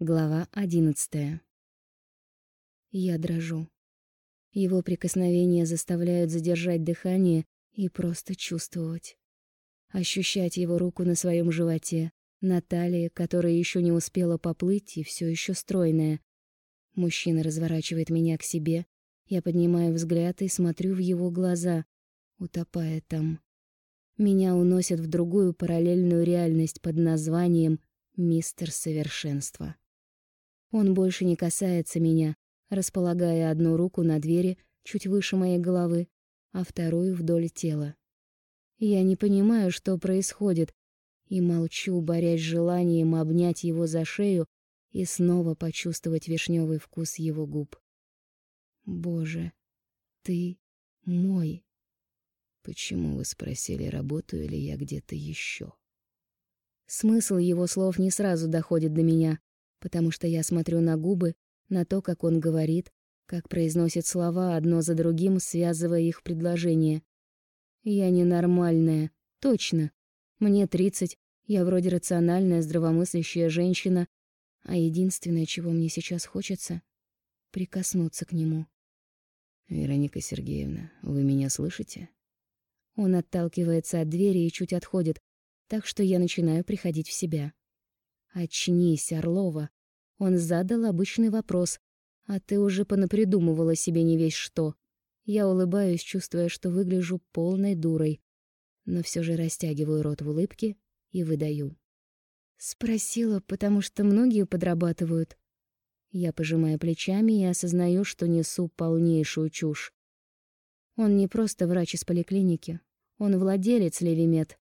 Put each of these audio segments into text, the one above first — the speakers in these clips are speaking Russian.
Глава одиннадцатая. Я дрожу. Его прикосновения заставляют задержать дыхание и просто чувствовать. Ощущать его руку на своем животе, на талии, которая еще не успела поплыть и все еще стройная. Мужчина разворачивает меня к себе. Я поднимаю взгляд и смотрю в его глаза, утопая там. Меня уносят в другую параллельную реальность под названием «Мистер Совершенство». Он больше не касается меня, располагая одну руку на двери чуть выше моей головы, а вторую вдоль тела. Я не понимаю, что происходит, и молчу, борясь с желанием обнять его за шею и снова почувствовать вишневый вкус его губ. Боже, ты мой. Почему вы спросили, работаю ли я где-то еще? Смысл его слов не сразу доходит до меня, потому что я смотрю на губы, на то, как он говорит, как произносит слова одно за другим, связывая их предложение. Я ненормальная, точно. Мне тридцать, я вроде рациональная, здравомыслящая женщина, а единственное, чего мне сейчас хочется — прикоснуться к нему. «Вероника Сергеевна, вы меня слышите?» Он отталкивается от двери и чуть отходит, так что я начинаю приходить в себя. «Очнись, Орлова!» Он задал обычный вопрос, а ты уже понапридумывала себе не весь что. Я улыбаюсь, чувствуя, что выгляжу полной дурой, но все же растягиваю рот в улыбке и выдаю. Спросила, потому что многие подрабатывают. Я пожимаю плечами и осознаю, что несу полнейшую чушь. Он не просто врач из поликлиники, он владелец Левимед.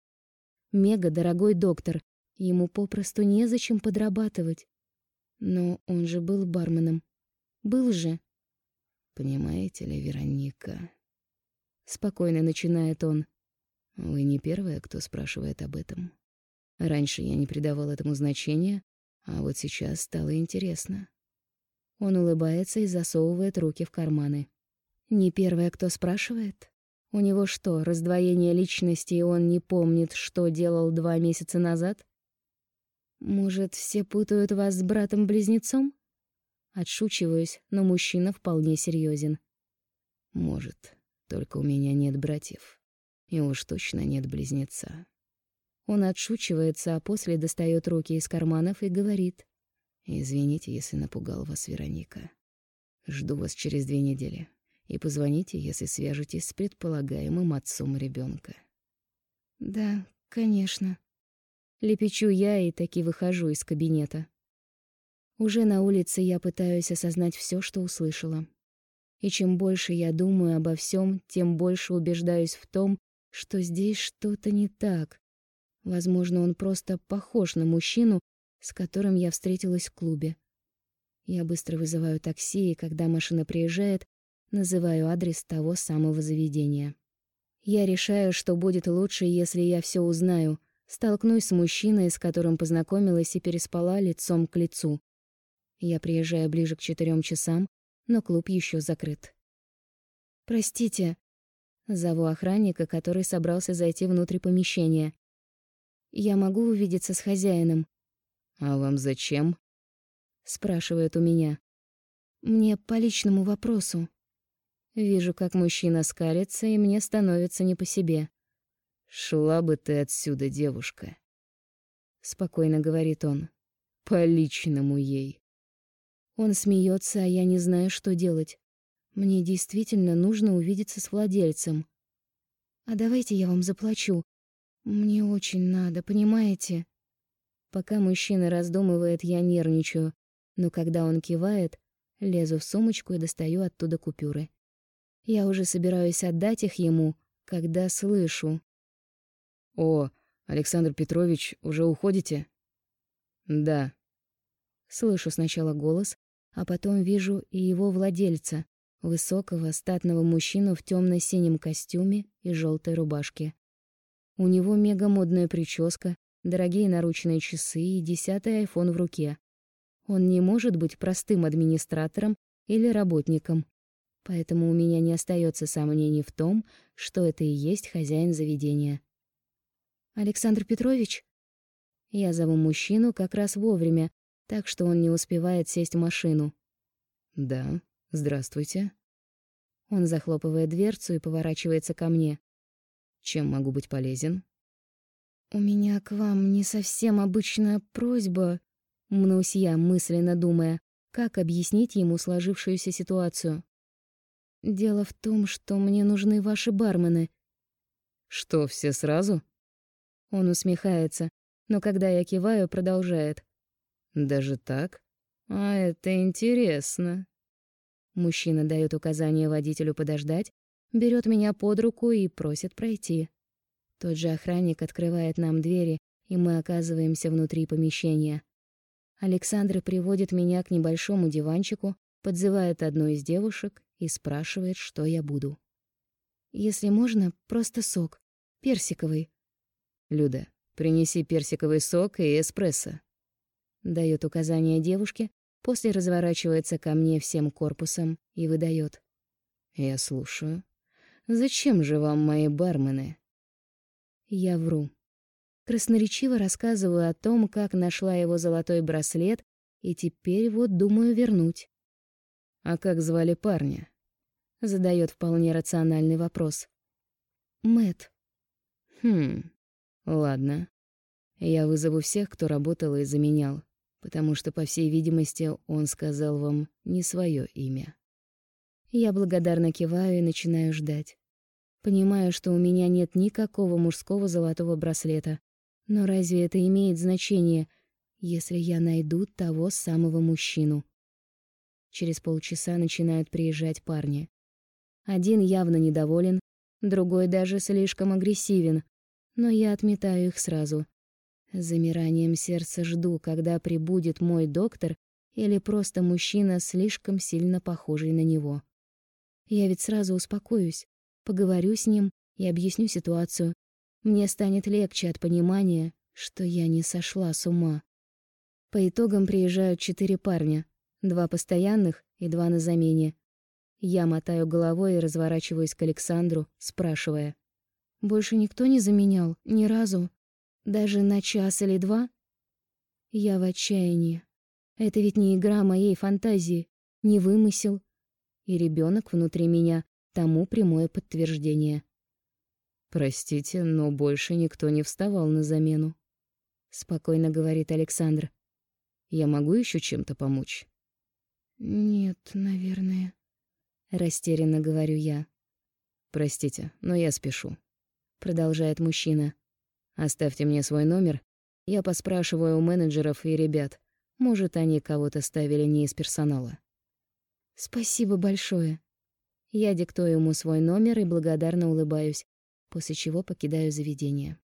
Мега дорогой доктор, ему попросту незачем подрабатывать. Но он же был барменом. Был же. Понимаете ли, Вероника? Спокойно начинает он. Вы не первая, кто спрашивает об этом. Раньше я не придавал этому значения, а вот сейчас стало интересно. Он улыбается и засовывает руки в карманы. Не первая, кто спрашивает? У него что, раздвоение личности, и он не помнит, что делал два месяца назад? Может, все путают вас с братом-близнецом? Отшучиваюсь, но мужчина вполне серьезен. Может, только у меня нет братьев. И уж точно нет близнеца. Он отшучивается, а после достает руки из карманов и говорит: "Извините, если напугал вас, Вероника. Жду вас через две недели. И позвоните, если свяжетесь с предполагаемым отцом ребенка. Да, конечно. Лепечу я и таки выхожу из кабинета. Уже на улице я пытаюсь осознать все, что услышала. И чем больше я думаю обо всем, тем больше убеждаюсь в том, что здесь что-то не так. Возможно, он просто похож на мужчину, с которым я встретилась в клубе. Я быстро вызываю такси, и когда машина приезжает, называю адрес того самого заведения. Я решаю, что будет лучше, если я все узнаю, Столкнусь с мужчиной, с которым познакомилась и переспала лицом к лицу. Я приезжаю ближе к четырем часам, но клуб еще закрыт. «Простите», — зову охранника, который собрался зайти внутрь помещения. «Я могу увидеться с хозяином?» «А вам зачем?» — спрашивает у меня. «Мне по личному вопросу». Вижу, как мужчина скалится, и мне становится не по себе. «Шла бы ты отсюда, девушка», — спокойно говорит он, — «по личному ей». Он смеется, а я не знаю, что делать. Мне действительно нужно увидеться с владельцем. А давайте я вам заплачу. Мне очень надо, понимаете? Пока мужчина раздумывает, я нервничаю, но когда он кивает, лезу в сумочку и достаю оттуда купюры. Я уже собираюсь отдать их ему, когда слышу. «О, Александр Петрович, уже уходите?» «Да». Слышу сначала голос, а потом вижу и его владельца, высокого, статного мужчину в темно синем костюме и желтой рубашке. У него мегамодная прическа, дорогие наручные часы и десятый айфон в руке. Он не может быть простым администратором или работником. Поэтому у меня не остается сомнений в том, что это и есть хозяин заведения. Александр Петрович? Я зову мужчину как раз вовремя, так что он не успевает сесть в машину. «Да, здравствуйте». Он захлопывает дверцу и поворачивается ко мне. «Чем могу быть полезен?» «У меня к вам не совсем обычная просьба», — мнусь я, мысленно думая, как объяснить ему сложившуюся ситуацию. «Дело в том, что мне нужны ваши бармены». «Что, все сразу?» Он усмехается, но когда я киваю, продолжает. «Даже так? А это интересно». Мужчина дает указание водителю подождать, берет меня под руку и просит пройти. Тот же охранник открывает нам двери, и мы оказываемся внутри помещения. Александр приводит меня к небольшому диванчику, подзывает одну из девушек и спрашивает, что я буду. Если можно, просто сок, персиковый. Люда, принеси персиковый сок и эспрессо. Дает указание девушке, после разворачивается ко мне всем корпусом и выдает. Я слушаю. Зачем же вам мои бармены? Я вру. Красноречиво рассказываю о том, как нашла его золотой браслет, и теперь вот думаю вернуть. «А как звали парня?» Задает вполне рациональный вопрос. Мэт. «Хм, ладно. Я вызову всех, кто работал и заменял, потому что, по всей видимости, он сказал вам не свое имя». Я благодарно киваю и начинаю ждать. Понимаю, что у меня нет никакого мужского золотого браслета. Но разве это имеет значение, если я найду того самого мужчину? Через полчаса начинают приезжать парни. Один явно недоволен, другой даже слишком агрессивен, но я отметаю их сразу. С замиранием сердца жду, когда прибудет мой доктор или просто мужчина, слишком сильно похожий на него. Я ведь сразу успокоюсь. Поговорю с ним и объясню ситуацию. Мне станет легче от понимания, что я не сошла с ума. По итогам приезжают четыре парня, два постоянных и два на замене. Я мотаю головой и разворачиваюсь к Александру, спрашивая: "Больше никто не заменял ни разу, даже на час или два?" Я в отчаянии. Это ведь не игра моей фантазии, не вымысел, и ребенок внутри меня Тому прямое подтверждение. Простите, но больше никто не вставал на замену, спокойно говорит Александр. Я могу еще чем-то помочь? Нет, наверное, растерянно говорю я. Простите, но я спешу, продолжает мужчина. Оставьте мне свой номер, я поспрашиваю у менеджеров и ребят. Может, они кого-то ставили не из персонала. Спасибо большое. Я диктую ему свой номер и благодарно улыбаюсь, после чего покидаю заведение.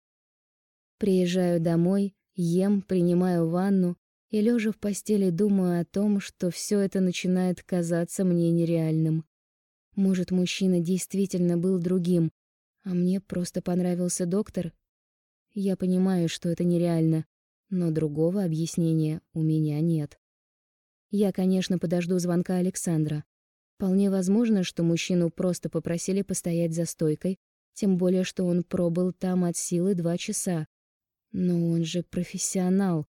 Приезжаю домой, ем, принимаю ванну и лежа в постели думаю о том, что все это начинает казаться мне нереальным. Может, мужчина действительно был другим, а мне просто понравился доктор? Я понимаю, что это нереально, но другого объяснения у меня нет. Я, конечно, подожду звонка Александра. Вполне возможно, что мужчину просто попросили постоять за стойкой, тем более что он пробыл там от силы два часа. Но он же профессионал.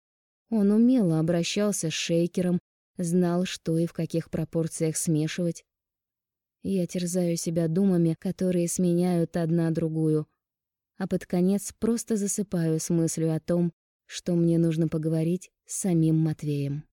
Он умело обращался с шейкером, знал, что и в каких пропорциях смешивать. Я терзаю себя думами, которые сменяют одна другую, а под конец просто засыпаю с мыслью о том, что мне нужно поговорить с самим Матвеем.